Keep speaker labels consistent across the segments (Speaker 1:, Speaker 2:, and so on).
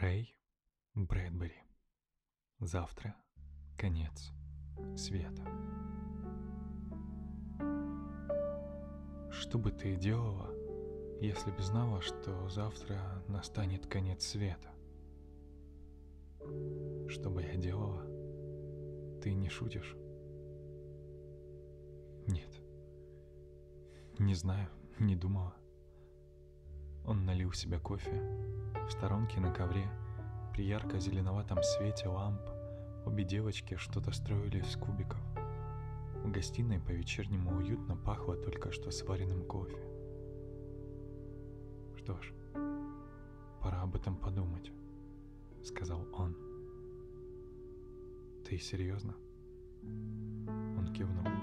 Speaker 1: Рэй Брэдбери. Завтра конец света. Что бы ты делала, если бы знала, что завтра настанет конец света? Что бы я делала? Ты не шутишь? Нет. Не знаю, не думала. Он налил себе кофе. В сторонке на ковре, при ярко-зеленоватом свете ламп, обе девочки что-то строили из кубиков. В гостиной по-вечернему уютно пахло только что сваренным кофе. Что ж, пора об этом подумать, сказал он. Ты серьезно? Он кивнул.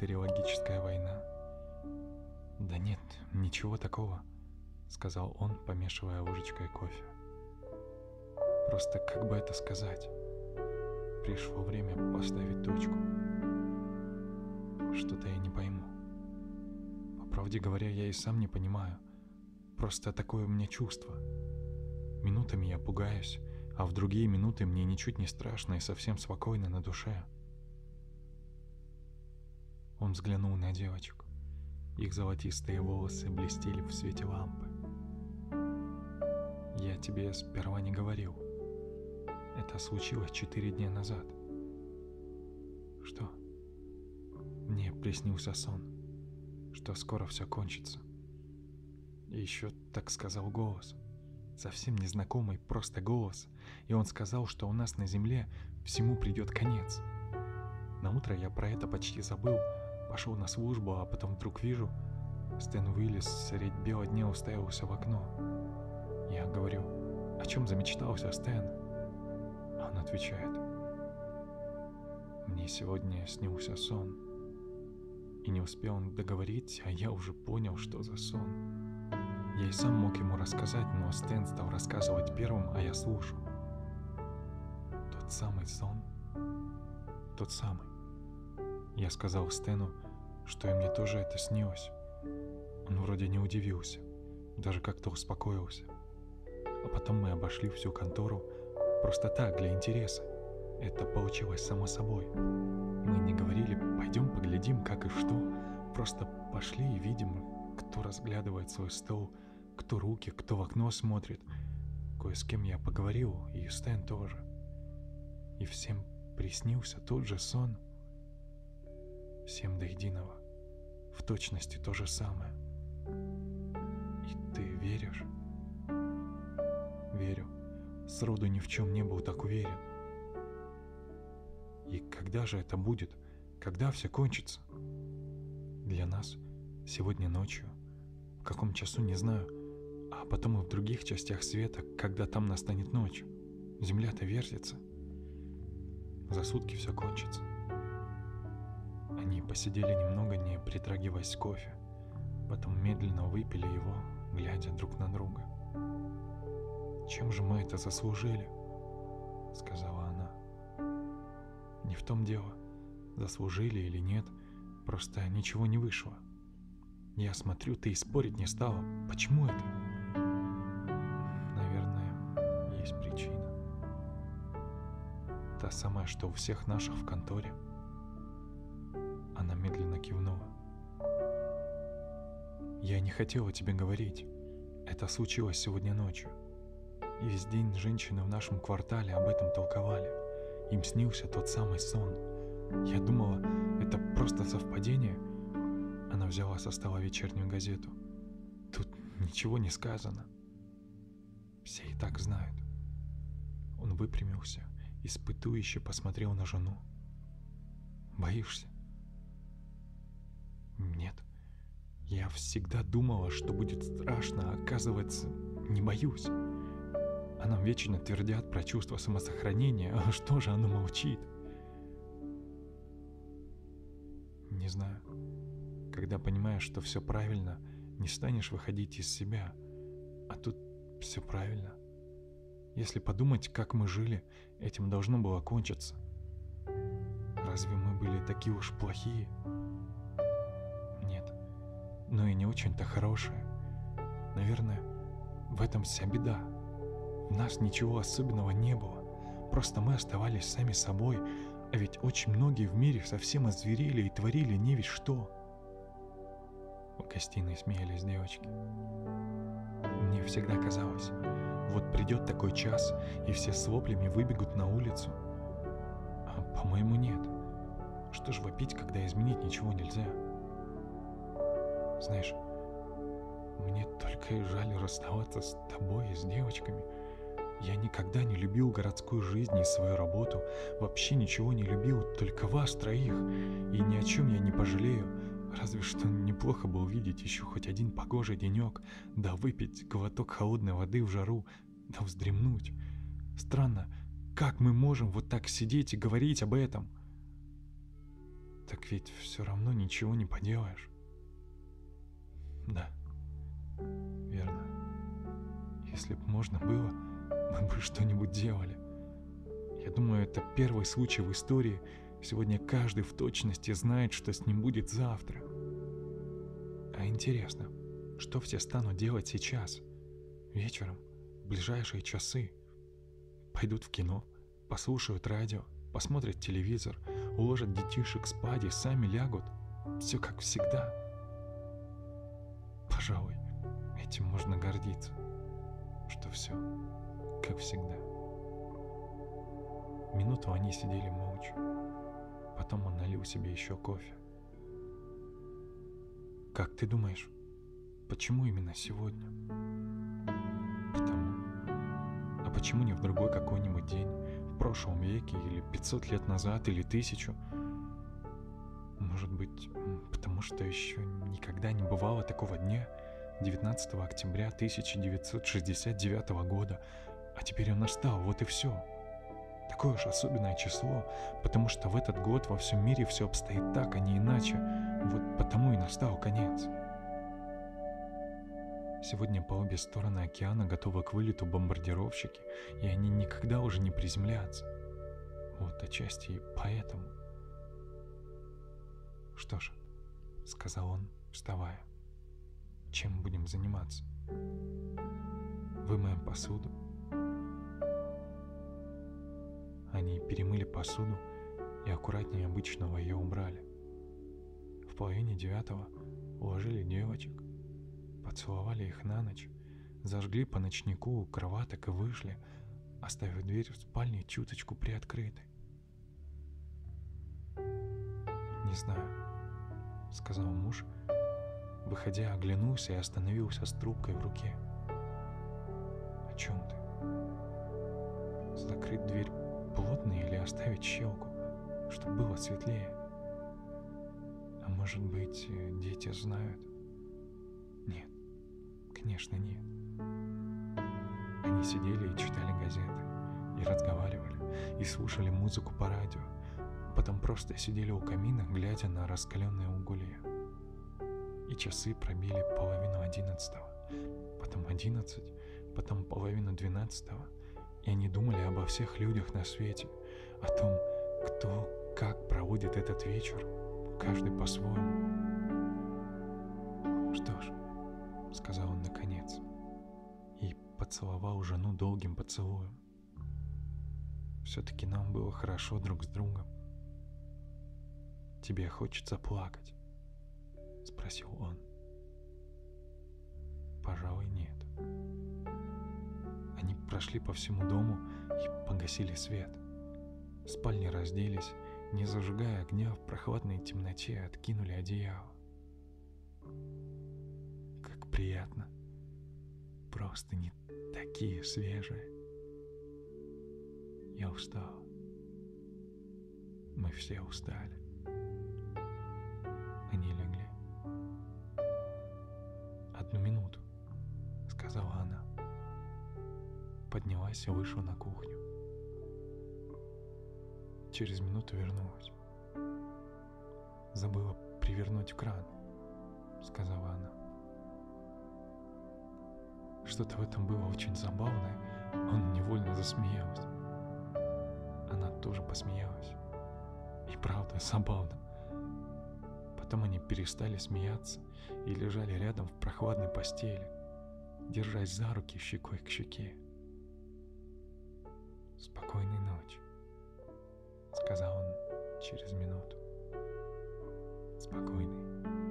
Speaker 1: Бактериологическая война? Да нет, ничего такого, сказал он, помешивая ложечкой кофе. Просто как бы это сказать? Пришло время поставить точку. Что-то я не пойму. По правде говоря, я и сам не понимаю. Просто такое у меня чувство. Минутами я пугаюсь, а в другие минуты мне ничуть не страшно и совсем спокойно на душе. Он взглянул на девочку. Их золотистые волосы блестели в свете лампы. Я тебе сперва не говорил. Это случилось четыре дня назад. Что? Мне приснился сон, что скоро все кончится. И еще так сказал голос. Совсем незнакомый, просто голос. И он сказал, что у нас на земле всему придет конец. На утро я про это почти забыл, пошел на службу, а потом вдруг вижу, Стэн вылез средь бела дня уставился в окно. Я говорю, о чем замечтался, Стэн? Он отвечает, мне сегодня снился сон. И не успел он договорить, а я уже понял, что за сон. Я и сам мог ему рассказать, но Стэн стал рассказывать первым, а я слушал. Тот самый сон? Тот самый. Я сказал Стэну, что и мне тоже это снилось. Он вроде не удивился, даже как-то успокоился. А потом мы обошли всю контору просто так, для интереса. Это получилось само собой. Мы не говорили «пойдем поглядим, как и что», просто пошли и видим, кто разглядывает свой стол, кто руки, кто в окно смотрит. Кое с кем я поговорил, и Стэн тоже. И всем приснился тот же сон. Всем до единого. В точности то же самое. И ты веришь? Верю. Сроду ни в чем не был так уверен. И когда же это будет? Когда все кончится? Для нас сегодня ночью, в каком часу не знаю, а потом и в других частях света, когда там настанет ночь. Земля-то вертится. За сутки все кончится. Они посидели немного, не притрагиваясь кофе, потом медленно выпили его, глядя друг на друга. «Чем же мы это заслужили?» — сказала она. «Не в том дело, заслужили или нет, просто ничего не вышло. Я смотрю, ты и спорить не стала. Почему это?» «Наверное, есть причина. Та самая, что у всех наших в конторе». Она медленно кивнула. «Я не хотела тебе говорить. Это случилось сегодня ночью. И весь день женщины в нашем квартале об этом толковали. Им снился тот самый сон. Я думала, это просто совпадение. Она взяла со стола вечернюю газету. Тут ничего не сказано. Все и так знают. Он выпрямился, испытующе посмотрел на жену. Боишься? Нет. Я всегда думала, что будет страшно, а оказывается, не боюсь. А нам вечно твердят про чувство самосохранения, а что же оно молчит? Не знаю. Когда понимаешь, что все правильно, не станешь выходить из себя. А тут все правильно. Если подумать, как мы жили, этим должно было кончиться. разве мы были такие уж плохие? Но и не очень-то хорошие. Наверное, в этом вся беда. В нас ничего особенного не было. Просто мы оставались сами собой, а ведь очень многие в мире совсем озверели и творили не ведь что. В гостиной смеялись девочки. Мне всегда казалось, вот придет такой час, и все с воплями выбегут на улицу. А по-моему нет. Что ж вопить, когда изменить ничего нельзя? Знаешь, мне только жаль расставаться с тобой и с девочками. Я никогда не любил городскую жизнь и свою работу, вообще ничего не любил, только вас троих, и ни о чем я не пожалею. Разве что неплохо бы увидеть еще хоть один погожий денек, да выпить глоток холодной воды в жару, да вздремнуть. Странно, как мы можем вот так сидеть и говорить об этом? Так ведь все равно ничего не поделаешь. Да, верно. Если бы можно было, мы бы что-нибудь делали. Я думаю, это первый случай в истории, Сегодня каждый в точности знает, что с ним будет завтра. А интересно, что все станут делать сейчас? Вечером, в ближайшие часы? Пойдут в кино, послушают радио, посмотрят телевизор, уложат детишек спать и сами лягут. Все как всегда. Пожалуй, этим можно гордиться, что все как всегда. Минуту они сидели молча. Потом он налил себе еще кофе. Как ты думаешь, почему именно сегодня? Потому. А почему не в другой какой-нибудь день, в прошлом веке, или 500 лет назад, или тысячу? Может быть, потому что еще никогда не бывало такого дня, 19 октября 1969 года, а теперь он настал, вот и все такое уж особенное число, потому что в этот год во всем мире все обстоит так, а не иначе. Вот потому и настал конец. Сегодня по обе стороны океана готовы к вылету бомбардировщики, и они никогда уже не приземлятся. Вот отчасти и поэтому. Что ж, сказал он, вставая, чем будем заниматься? Вымоем посуду, Они перемыли посуду и аккуратнее обычного ее убрали. В половине девятого уложили девочек, поцеловали их на ночь, зажгли по ночнику у кроваток и вышли, оставив дверь в спальне чуточку приоткрытой. «Не знаю», — сказал муж, выходя, оглянулся и остановился с трубкой в руке. «О чем ты?» «Закрыть дверь плотно или оставить щелку, чтобы было светлее. А может быть, э, дети знают? Нет, конечно нет. Они сидели и читали газеты, и разговаривали, и слушали музыку по радио, потом просто сидели у камина, глядя на раскаленные уголья. И часы пробили половину одиннадцатого, потом одиннадцать, потом половину двенадцатого — и они думали обо всех людях на свете, о том, кто как проводит этот вечер, каждый по-своему. «Что ж», — сказал он наконец, и поцеловал жену долгим поцелуем. «Все-таки нам было хорошо друг с другом. Тебе хочется плакать?» — спросил он. «Пожалуй, нет». Они прошли по всему дому и погасили свет. В спальне разделись, не зажигая огня в прохладной темноте, откинули одеяло. Как приятно. Просто не такие свежие. Я устал. Мы все устали. Они легли. Одну минуту, сказала она поднялась и вышла на кухню. Через минуту вернулась. Забыла привернуть кран, сказала она. Что-то в этом было очень забавное, он невольно засмеялся. Она тоже посмеялась. И правда, забавно. Потом они перестали смеяться и лежали рядом в прохладной постели, держась за руки щекой к щеке. «Спокойной ночи», — сказал он через минуту. «Спокойной».